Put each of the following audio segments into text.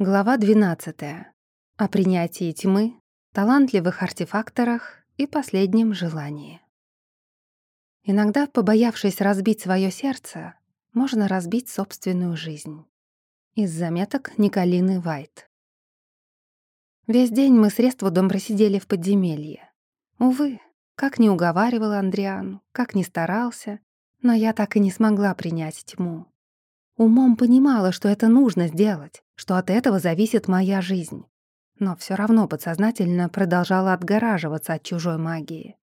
Глава 12. О принятии тьмы, талантливых артефакторах и последнем желании. Иногда, побоявшись разбить свое сердце, можно разбить собственную жизнь. Из заметок Николины Вайт. Весь день мы с Рествудом просидели в подземелье. Увы, как не уговаривал Андриан, как не старался, но я так и не смогла принять тьму. Умом понимала, что это нужно сделать, что от этого зависит моя жизнь. Но все равно подсознательно продолжала отгораживаться от чужой магии.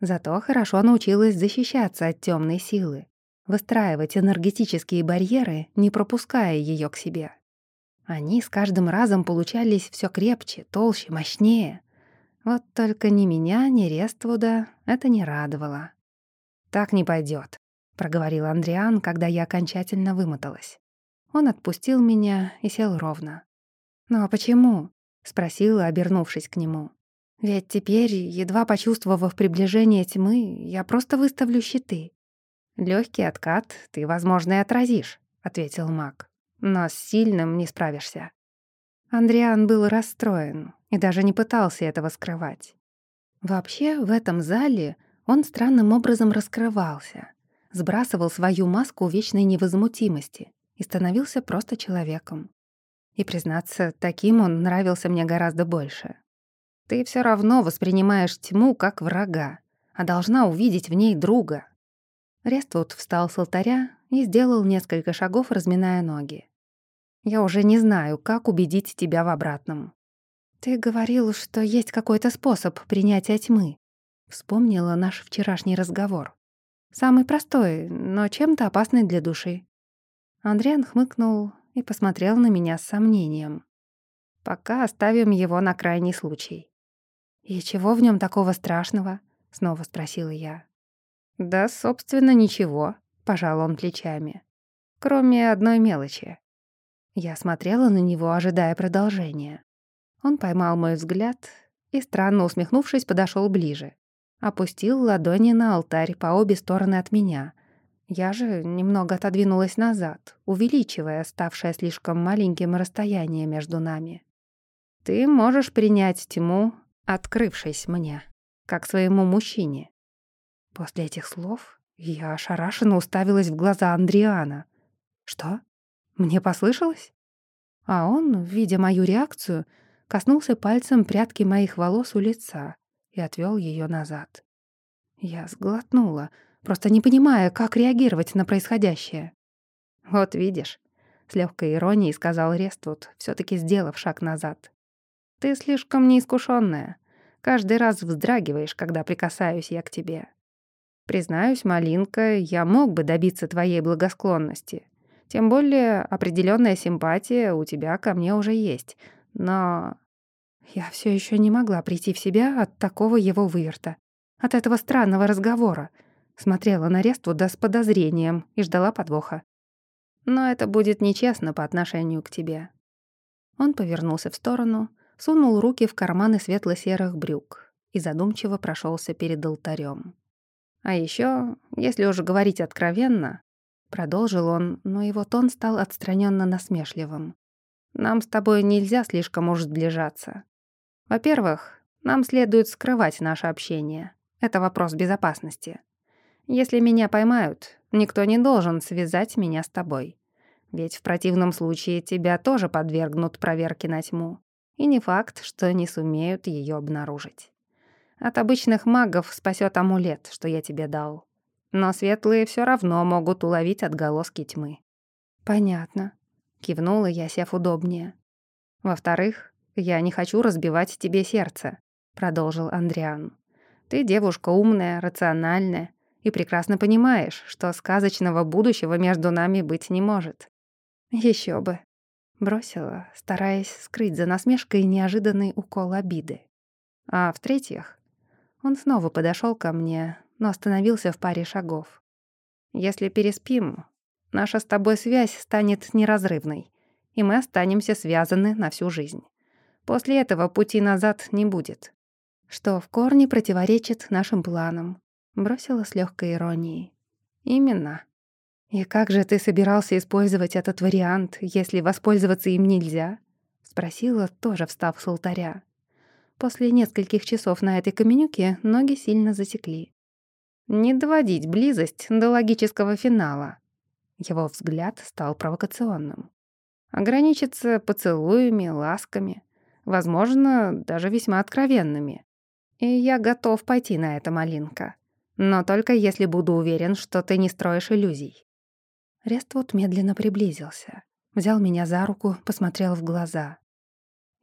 Зато хорошо научилась защищаться от темной силы, выстраивать энергетические барьеры, не пропуская ее к себе. Они с каждым разом получались все крепче, толще, мощнее. Вот только ни меня, ни Рествуда это не радовало. «Так не пойдет, проговорил Андриан, когда я окончательно вымоталась. Он отпустил меня и сел ровно. «Ну а почему?» — спросила, обернувшись к нему. «Ведь теперь, едва почувствовав приближение тьмы, я просто выставлю щиты». Легкий откат ты, возможно, и отразишь», — ответил маг. «Но с сильным не справишься». Андриан был расстроен и даже не пытался этого скрывать. Вообще, в этом зале он странным образом раскрывался сбрасывал свою маску вечной невозмутимости и становился просто человеком. И, признаться, таким он нравился мне гораздо больше. Ты все равно воспринимаешь тьму как врага, а должна увидеть в ней друга. Рествуд встал с алтаря и сделал несколько шагов, разминая ноги. Я уже не знаю, как убедить тебя в обратном. Ты говорил, что есть какой-то способ принятия тьмы. Вспомнила наш вчерашний разговор. Самый простой, но чем-то опасный для души. Андриан хмыкнул и посмотрел на меня с сомнением. Пока оставим его на крайний случай. «И чего в нем такого страшного?» — снова спросила я. «Да, собственно, ничего», — пожал он плечами. «Кроме одной мелочи». Я смотрела на него, ожидая продолжения. Он поймал мой взгляд и, странно усмехнувшись, подошел ближе опустил ладони на алтарь по обе стороны от меня. Я же немного отодвинулась назад, увеличивая ставшее слишком маленьким расстояние между нами. «Ты можешь принять тьму, открывшись мне, как своему мужчине». После этих слов я ошарашенно уставилась в глаза Андриана. «Что? Мне послышалось?» А он, видя мою реакцию, коснулся пальцем прядки моих волос у лица и отвел ее назад. Я сглотнула, просто не понимая, как реагировать на происходящее. «Вот видишь», — с легкой иронией сказал Рествуд, все таки сделав шаг назад. «Ты слишком неискушенная. Каждый раз вздрагиваешь, когда прикасаюсь я к тебе. Признаюсь, Малинка, я мог бы добиться твоей благосклонности. Тем более определенная симпатия у тебя ко мне уже есть. Но я все еще не могла прийти в себя от такого его выверта, от этого странного разговора. Смотрела на Рествуда с подозрением и ждала подвоха. Но это будет нечестно по отношению к тебе. Он повернулся в сторону, сунул руки в карманы светло-серых брюк и задумчиво прошелся перед алтарем. А еще, если уже говорить откровенно, продолжил он, но его тон стал отстраненно насмешливым. Нам с тобой нельзя слишком уж сближаться. Во-первых, нам следует скрывать наше общение. Это вопрос безопасности. Если меня поймают, никто не должен связать меня с тобой. Ведь в противном случае тебя тоже подвергнут проверке на тьму. И не факт, что не сумеют ее обнаружить. От обычных магов спасет амулет, что я тебе дал. Но светлые все равно могут уловить отголоски тьмы. «Понятно», — кивнула я, сев удобнее. «Во-вторых, «Я не хочу разбивать тебе сердце», — продолжил Андриан. «Ты девушка умная, рациональная и прекрасно понимаешь, что сказочного будущего между нами быть не может». Еще бы», — бросила, стараясь скрыть за насмешкой неожиданный укол обиды. А в-третьих, он снова подошел ко мне, но остановился в паре шагов. «Если переспим, наша с тобой связь станет неразрывной, и мы останемся связаны на всю жизнь. После этого пути назад не будет. Что в корне противоречит нашим планам. Бросила с легкой иронией. Именно. И как же ты собирался использовать этот вариант, если воспользоваться им нельзя? спросила, тоже встав с алтаря. После нескольких часов на этой каменюке ноги сильно засекли. «Не доводить близость до логического финала». Его взгляд стал провокационным. «Ограничиться поцелуями, ласками, возможно, даже весьма откровенными. И я готов пойти на это, Малинка. Но только если буду уверен, что ты не строишь иллюзий». Рествуд медленно приблизился, взял меня за руку, посмотрел в глаза.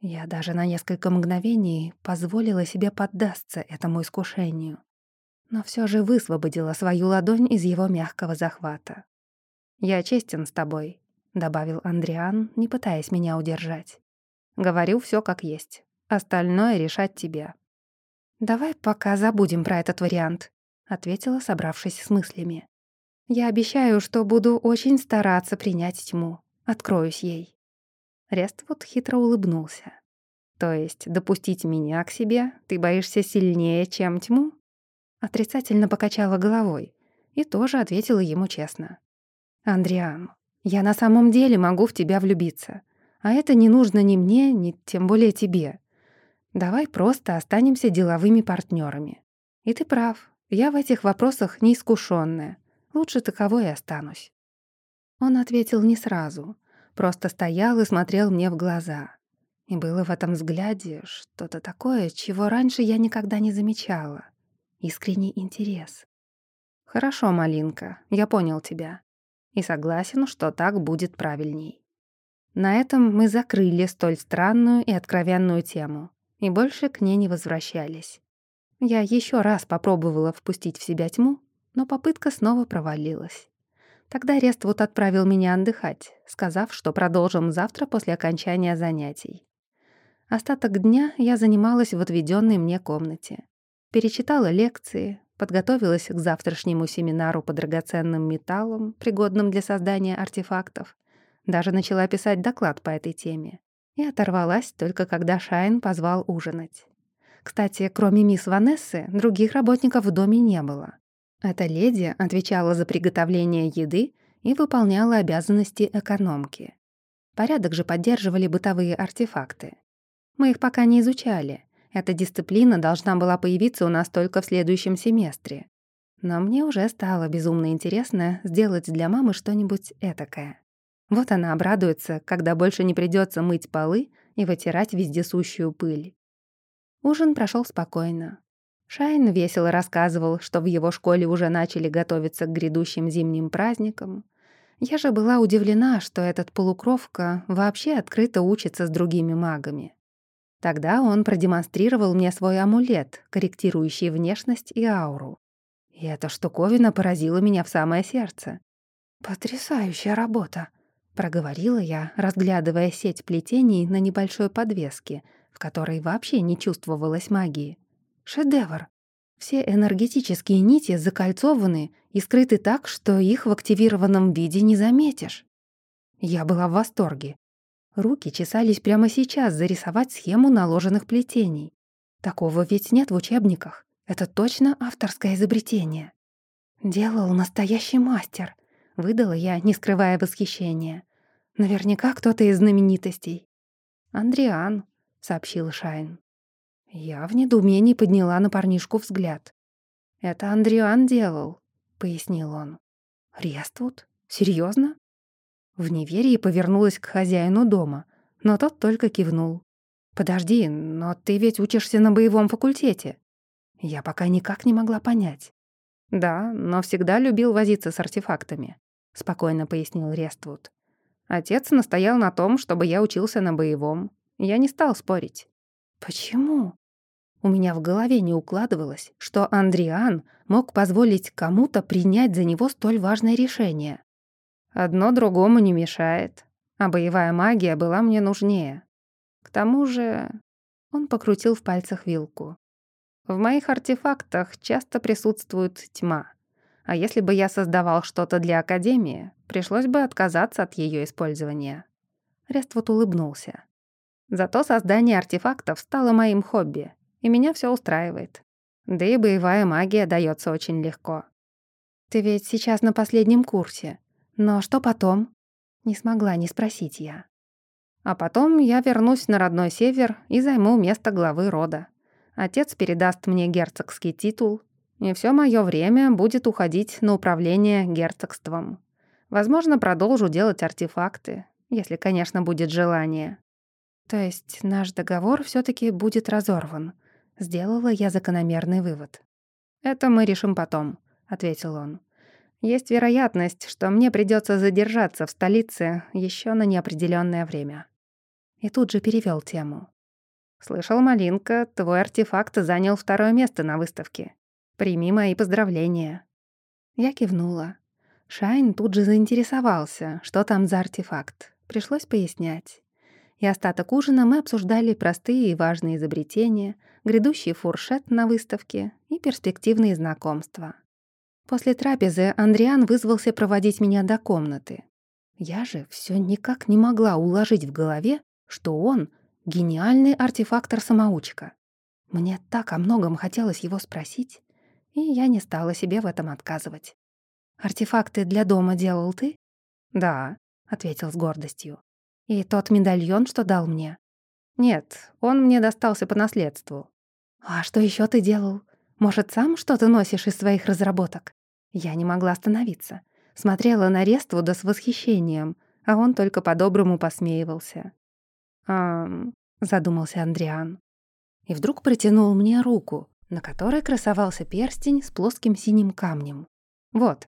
Я даже на несколько мгновений позволила себе поддаться этому искушению, но все же высвободила свою ладонь из его мягкого захвата. «Я честен с тобой», — добавил Андриан, не пытаясь меня удержать. «Говорю все как есть. Остальное решать тебе». «Давай пока забудем про этот вариант», — ответила, собравшись с мыслями. «Я обещаю, что буду очень стараться принять тьму. Откроюсь ей». Рествуд хитро улыбнулся. «То есть допустить меня к себе ты боишься сильнее, чем тьму?» Отрицательно покачала головой и тоже ответила ему честно. «Андриан, я на самом деле могу в тебя влюбиться, а это не нужно ни мне, ни тем более тебе. Давай просто останемся деловыми партнерами. И ты прав, я в этих вопросах неискушенная. Лучше таковой и останусь». Он ответил не сразу — Просто стоял и смотрел мне в глаза. И было в этом взгляде что-то такое, чего раньше я никогда не замечала. Искренний интерес. «Хорошо, Малинка, я понял тебя. И согласен, что так будет правильней». На этом мы закрыли столь странную и откровенную тему и больше к ней не возвращались. Я еще раз попробовала впустить в себя тьму, но попытка снова провалилась. Тогда Рествуд отправил меня отдыхать, сказав, что продолжим завтра после окончания занятий. Остаток дня я занималась в отведенной мне комнате. Перечитала лекции, подготовилась к завтрашнему семинару по драгоценным металлам, пригодным для создания артефактов. Даже начала писать доклад по этой теме. И оторвалась только когда Шайн позвал ужинать. Кстати, кроме мисс Ванессы, других работников в доме не было. Эта леди отвечала за приготовление еды и выполняла обязанности экономки. Порядок же поддерживали бытовые артефакты. Мы их пока не изучали. Эта дисциплина должна была появиться у нас только в следующем семестре. Но мне уже стало безумно интересно сделать для мамы что-нибудь этакое. Вот она обрадуется, когда больше не придется мыть полы и вытирать вездесущую пыль. Ужин прошел спокойно. Шайн весело рассказывал, что в его школе уже начали готовиться к грядущим зимним праздникам. Я же была удивлена, что этот полукровка вообще открыто учится с другими магами. Тогда он продемонстрировал мне свой амулет, корректирующий внешность и ауру. И эта штуковина поразила меня в самое сердце. «Потрясающая работа», — проговорила я, разглядывая сеть плетений на небольшой подвеске, в которой вообще не чувствовалось магии. Шедевр. Все энергетические нити закольцованы и скрыты так, что их в активированном виде не заметишь. Я была в восторге. Руки чесались прямо сейчас зарисовать схему наложенных плетений. Такого ведь нет в учебниках. Это точно авторское изобретение. Делал настоящий мастер, выдала я, не скрывая восхищения. Наверняка кто-то из знаменитостей. «Андриан», — сообщил Шайн. Я в недоумении подняла на парнишку взгляд. «Это Андриан делал», — пояснил он. «Рествуд? Серьезно? В неверии повернулась к хозяину дома, но тот только кивнул. «Подожди, но ты ведь учишься на боевом факультете». Я пока никак не могла понять. «Да, но всегда любил возиться с артефактами», — спокойно пояснил Рествуд. «Отец настоял на том, чтобы я учился на боевом. Я не стал спорить». «Почему?» У меня в голове не укладывалось, что Андриан мог позволить кому-то принять за него столь важное решение. Одно другому не мешает, а боевая магия была мне нужнее. К тому же он покрутил в пальцах вилку. В моих артефактах часто присутствует тьма. А если бы я создавал что-то для Академии, пришлось бы отказаться от ее использования. Рествуд улыбнулся. Зато создание артефактов стало моим хобби, и меня все устраивает. Да и боевая магия дается очень легко. Ты ведь сейчас на последнем курсе. Но что потом? Не смогла не спросить я. А потом я вернусь на родной север и займу место главы рода. Отец передаст мне герцогский титул, и все мое время будет уходить на управление герцогством. Возможно, продолжу делать артефакты, если, конечно, будет желание. То есть наш договор все таки будет разорван. Сделала я закономерный вывод. «Это мы решим потом», — ответил он. «Есть вероятность, что мне придется задержаться в столице еще на неопределенное время». И тут же перевел тему. «Слышал, Малинка, твой артефакт занял второе место на выставке. Прими мои поздравления». Я кивнула. Шайн тут же заинтересовался, что там за артефакт. Пришлось пояснять. И остаток ужина мы обсуждали простые и важные изобретения, грядущий фуршет на выставке и перспективные знакомства. После трапезы Андриан вызвался проводить меня до комнаты. Я же все никак не могла уложить в голове, что он — гениальный артефактор-самоучка. Мне так о многом хотелось его спросить, и я не стала себе в этом отказывать. «Артефакты для дома делал ты?» «Да», — ответил с гордостью. «И тот медальон, что дал мне?» «Нет, он мне достался по наследству». «А что еще ты делал? Может, сам что-то носишь из своих разработок?» Я не могла остановиться. Смотрела на Рествуда с восхищением, а он только по-доброму посмеивался. «Ам...» — задумался Андриан. И вдруг протянул мне руку, на которой красовался перстень с плоским синим камнем. «Вот».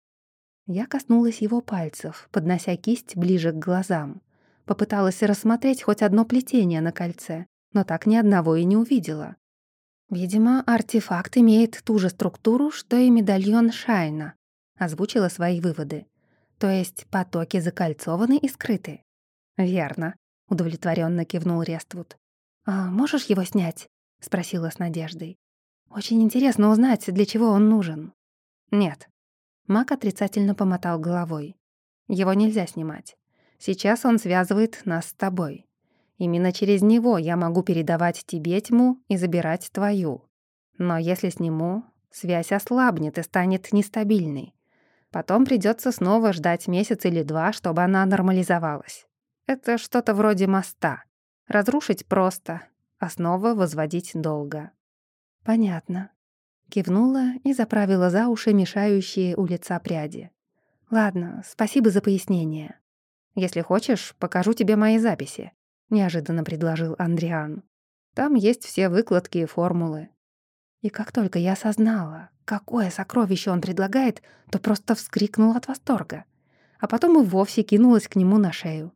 Я коснулась его пальцев, поднося кисть ближе к глазам. Попыталась рассмотреть хоть одно плетение на кольце, но так ни одного и не увидела. «Видимо, артефакт имеет ту же структуру, что и медальон Шайна», — озвучила свои выводы. «То есть потоки закольцованы и скрыты». «Верно», — удовлетворенно кивнул Рествуд. «А можешь его снять?» — спросила с надеждой. «Очень интересно узнать, для чего он нужен». «Нет». Мак отрицательно помотал головой. «Его нельзя снимать. Сейчас он связывает нас с тобой. Именно через него я могу передавать тебе тьму и забирать твою. Но если сниму, связь ослабнет и станет нестабильной. Потом придется снова ждать месяц или два, чтобы она нормализовалась. Это что-то вроде моста. Разрушить просто, а снова возводить долго. Понятно. Кивнула и заправила за уши мешающие у лица пряди. Ладно, спасибо за пояснение. Если хочешь, покажу тебе мои записи», — неожиданно предложил Андриан. «Там есть все выкладки и формулы». И как только я осознала, какое сокровище он предлагает, то просто вскрикнула от восторга. А потом и вовсе кинулась к нему на шею.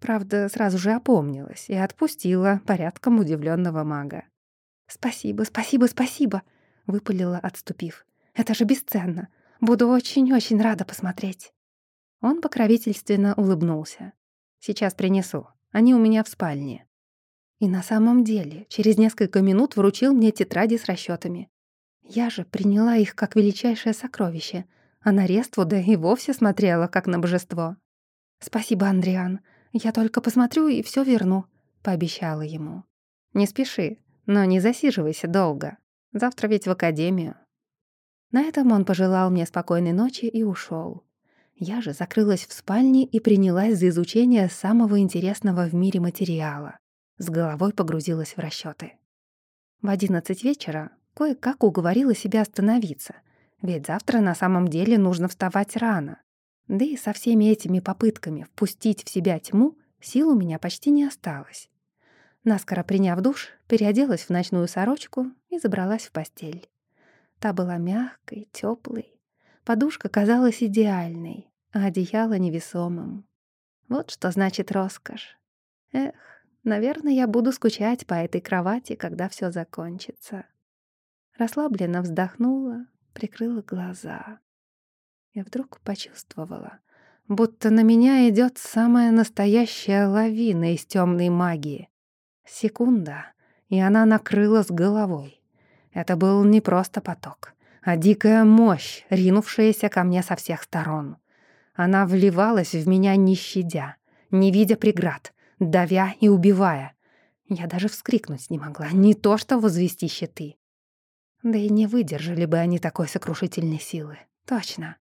Правда, сразу же опомнилась и отпустила порядком удивленного мага. «Спасибо, спасибо, спасибо!» — выпалила, отступив. «Это же бесценно. Буду очень-очень рада посмотреть». Он покровительственно улыбнулся. «Сейчас принесу. Они у меня в спальне». И на самом деле, через несколько минут вручил мне тетради с расчетами. Я же приняла их как величайшее сокровище, а на Рествуда и вовсе смотрела, как на божество. «Спасибо, Андриан. Я только посмотрю и все верну», — пообещала ему. «Не спеши, но не засиживайся долго. Завтра ведь в академию». На этом он пожелал мне спокойной ночи и ушел. Я же закрылась в спальне и принялась за изучение самого интересного в мире материала. С головой погрузилась в расчёты. В одиннадцать вечера кое-как уговорила себя остановиться, ведь завтра на самом деле нужно вставать рано. Да и со всеми этими попытками впустить в себя тьму сил у меня почти не осталось. Наскоро приняв душ, переоделась в ночную сорочку и забралась в постель. Та была мягкой, теплой. Подушка казалась идеальной, а одеяло невесомым. Вот что значит роскошь. Эх, наверное, я буду скучать по этой кровати, когда все закончится. Расслабленно вздохнула, прикрыла глаза. Я вдруг почувствовала, будто на меня идет самая настоящая лавина из темной магии. Секунда, и она накрыла с головой. Это был не просто поток, а дикая мощь, ринувшаяся ко мне со всех сторон. Она вливалась в меня не щадя, не видя преград, давя и убивая. Я даже вскрикнуть не могла, не то что возвести щиты. Да и не выдержали бы они такой сокрушительной силы. Точно.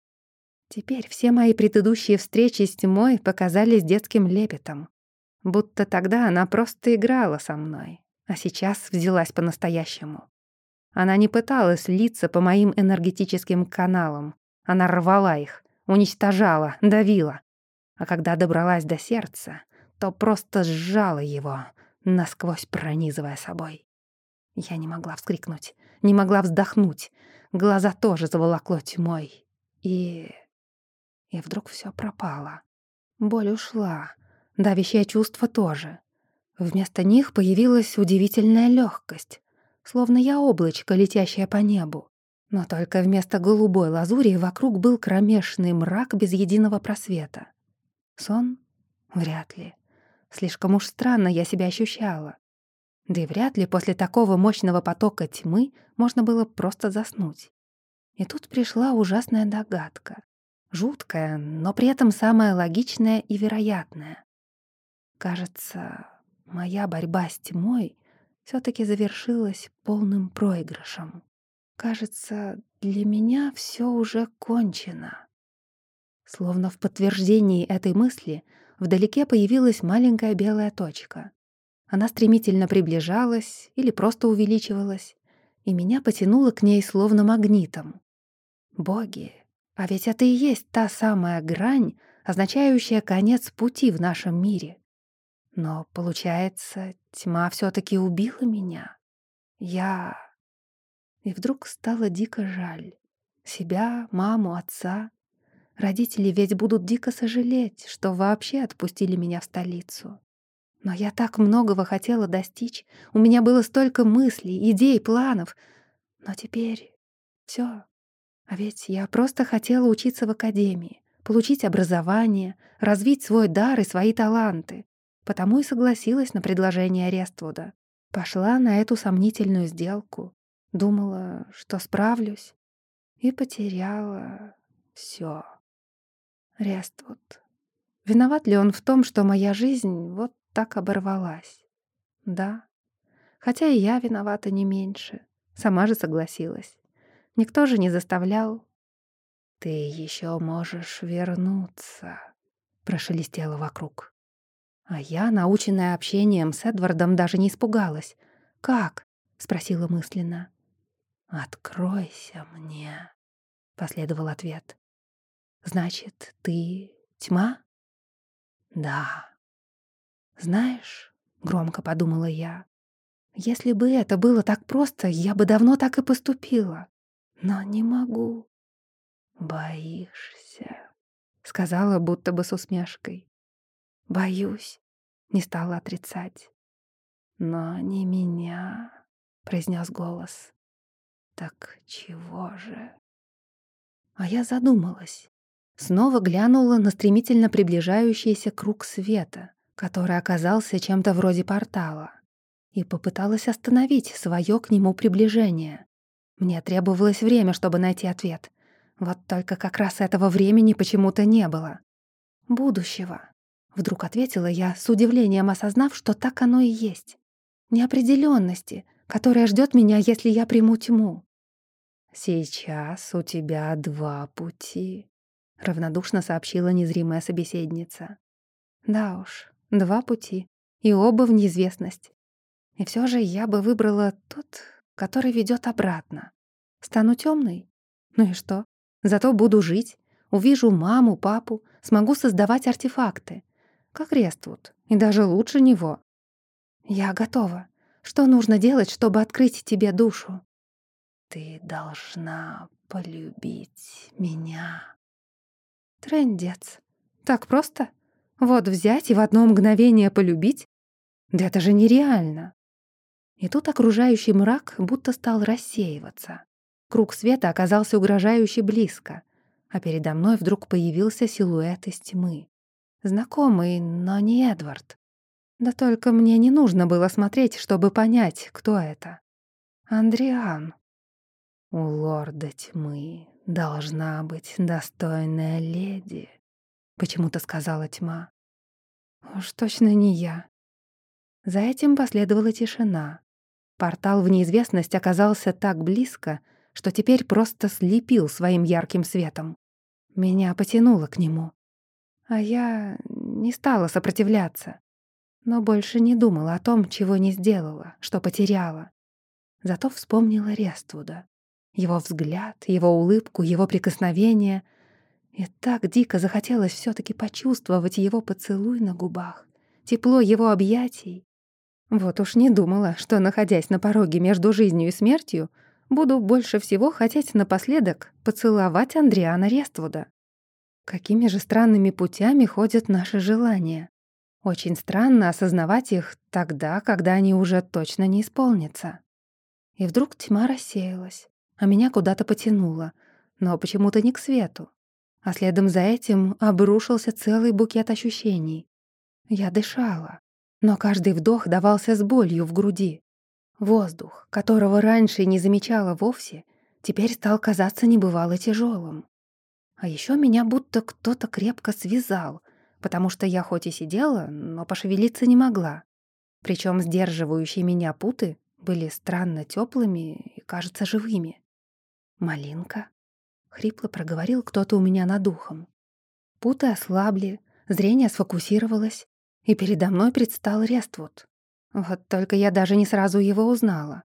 Теперь все мои предыдущие встречи с тьмой показались детским лепетом. Будто тогда она просто играла со мной, а сейчас взялась по-настоящему. Она не пыталась литься по моим энергетическим каналам. Она рвала их, уничтожала, давила. А когда добралась до сердца, то просто сжала его, насквозь пронизывая собой. Я не могла вскрикнуть, не могла вздохнуть. Глаза тоже заволокло тьмой. И... И вдруг все пропало. Боль ушла, давящее чувство тоже. Вместо них появилась удивительная легкость, словно я облачко, летящее по небу. Но только вместо голубой лазури вокруг был кромешный мрак без единого просвета. Сон? Вряд ли. Слишком уж странно я себя ощущала. Да и вряд ли после такого мощного потока тьмы можно было просто заснуть. И тут пришла ужасная догадка. Жуткая, но при этом самая логичная и вероятная. Кажется, моя борьба с тьмой все таки завершилась полным проигрышем. Кажется, для меня все уже кончено. Словно в подтверждении этой мысли вдалеке появилась маленькая белая точка. Она стремительно приближалась или просто увеличивалась, и меня потянуло к ней словно магнитом. Боги, а ведь это и есть та самая грань, означающая конец пути в нашем мире. Но, получается, тьма все таки убила меня. Я... И вдруг стало дико жаль. Себя, маму, отца. Родители ведь будут дико сожалеть, что вообще отпустили меня в столицу. Но я так многого хотела достичь, у меня было столько мыслей, идей, планов. Но теперь все. А ведь я просто хотела учиться в академии, получить образование, развить свой дар и свои таланты. Потому и согласилась на предложение Рествуда. Пошла на эту сомнительную сделку. Думала, что справлюсь. И потеряла все. Рествуд. Виноват ли он в том, что моя жизнь вот так оборвалась. Да, хотя и я виновата не меньше. Сама же согласилась. Никто же не заставлял. «Ты еще можешь вернуться», — прошелестело вокруг. А я, наученная общением с Эдвардом, даже не испугалась. «Как?» — спросила мысленно. «Откройся мне», — последовал ответ. «Значит, ты тьма?» «Да», «Знаешь», — громко подумала я, «если бы это было так просто, я бы давно так и поступила. Но не могу». «Боишься», — сказала будто бы с усмешкой. «Боюсь», — не стала отрицать. «Но не меня», — произнес голос. «Так чего же?» А я задумалась. Снова глянула на стремительно приближающийся круг света который оказался чем-то вроде портала, и попыталась остановить свое к нему приближение. Мне требовалось время, чтобы найти ответ. Вот только как раз этого времени почему-то не было. «Будущего», — вдруг ответила я, с удивлением осознав, что так оно и есть. Неопределенности, которая ждет меня, если я приму тьму. «Сейчас у тебя два пути», — равнодушно сообщила незримая собеседница. «Да уж, Два пути, и оба в неизвестность. И все же я бы выбрала тот, который ведет обратно. Стану темной? Ну и что? Зато буду жить, увижу маму, папу, смогу создавать артефакты. Как Рествуд, и даже лучше него. Я готова. Что нужно делать, чтобы открыть тебе душу? Ты должна полюбить меня. Трендец. Так просто? Вот взять и в одно мгновение полюбить? Да это же нереально. И тут окружающий мрак будто стал рассеиваться. Круг света оказался угрожающе близко, а передо мной вдруг появился силуэт из тьмы. Знакомый, но не Эдвард. Да только мне не нужно было смотреть, чтобы понять, кто это. Андриан. У лорда тьмы должна быть достойная леди, почему-то сказала тьма. Уж точно не я. За этим последовала тишина. Портал в неизвестность оказался так близко, что теперь просто слепил своим ярким светом. Меня потянуло к нему. А я не стала сопротивляться. но больше не думала о том, чего не сделала, что потеряла. Зато вспомнила Рествуда. Его взгляд, его улыбку, его прикосновение. И так дико захотелось все таки почувствовать его поцелуй на губах, тепло его объятий. Вот уж не думала, что, находясь на пороге между жизнью и смертью, буду больше всего хотеть напоследок поцеловать Андриана Рествуда. Какими же странными путями ходят наши желания? Очень странно осознавать их тогда, когда они уже точно не исполнятся. И вдруг тьма рассеялась, а меня куда-то потянуло, но почему-то не к свету. А следом за этим обрушился целый букет ощущений. Я дышала, но каждый вдох давался с болью в груди. Воздух, которого раньше не замечала вовсе, теперь стал казаться небывало тяжелым. А еще меня будто кто-то крепко связал, потому что я хоть и сидела, но пошевелиться не могла. Причем сдерживающие меня путы были странно теплыми и, кажется, живыми. «Малинка?» — хрипло проговорил кто-то у меня над ухом. Путы ослабли, зрение сфокусировалось, и передо мной предстал Рествуд. Вот только я даже не сразу его узнала.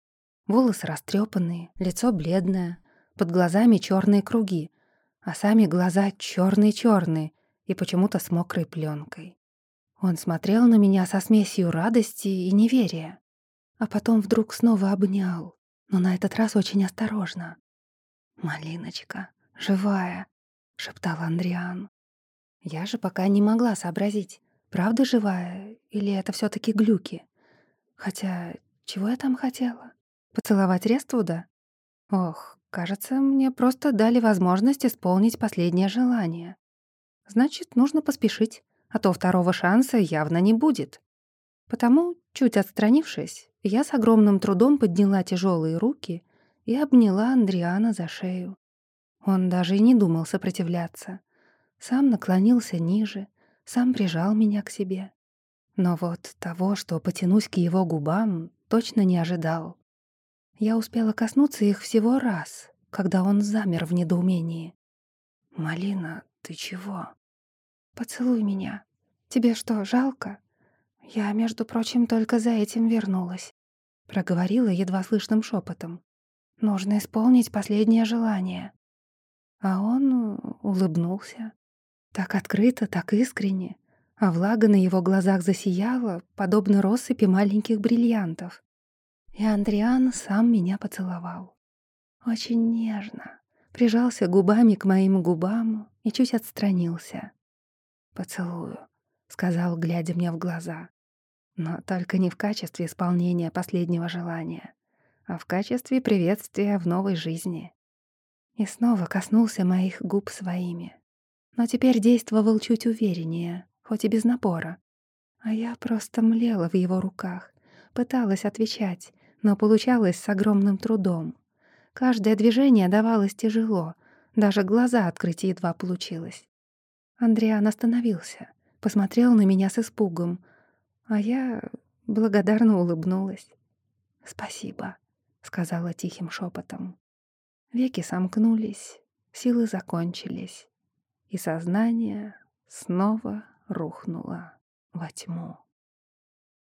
Волосы растрепанные, лицо бледное, под глазами черные круги, а сами глаза черные черные и почему-то с мокрой пленкой. Он смотрел на меня со смесью радости и неверия а потом вдруг снова обнял, но на этот раз очень осторожно. «Малиночка, живая», — шептал Андриан. Я же пока не могла сообразить, правда живая или это все таки глюки. Хотя, чего я там хотела? Поцеловать Рествуда? Ох, кажется, мне просто дали возможность исполнить последнее желание. Значит, нужно поспешить, а то второго шанса явно не будет. Потому, чуть отстранившись, я с огромным трудом подняла тяжелые руки и обняла Андриана за шею. Он даже и не думал сопротивляться. Сам наклонился ниже, сам прижал меня к себе. Но вот того, что потянусь к его губам, точно не ожидал. Я успела коснуться их всего раз, когда он замер в недоумении. «Малина, ты чего?» «Поцелуй меня. Тебе что, жалко?» «Я, между прочим, только за этим вернулась», — проговорила едва слышным шепотом. «Нужно исполнить последнее желание». А он улыбнулся. Так открыто, так искренне, а влага на его глазах засияла, подобно россыпи маленьких бриллиантов. И Андриан сам меня поцеловал. Очень нежно, прижался губами к моим губам и чуть отстранился. «Поцелую», — сказал, глядя мне в глаза. Но только не в качестве исполнения последнего желания, а в качестве приветствия в новой жизни. И снова коснулся моих губ своими. Но теперь действовал чуть увереннее, хоть и без напора. А я просто млела в его руках, пыталась отвечать, но получалось с огромным трудом. Каждое движение давалось тяжело, даже глаза открыть едва получилось. Андриан остановился, посмотрел на меня с испугом, а я благодарно улыбнулась. «Спасибо», — сказала тихим шепотом. Веки сомкнулись, силы закончились, и сознание снова рухнуло во тьму.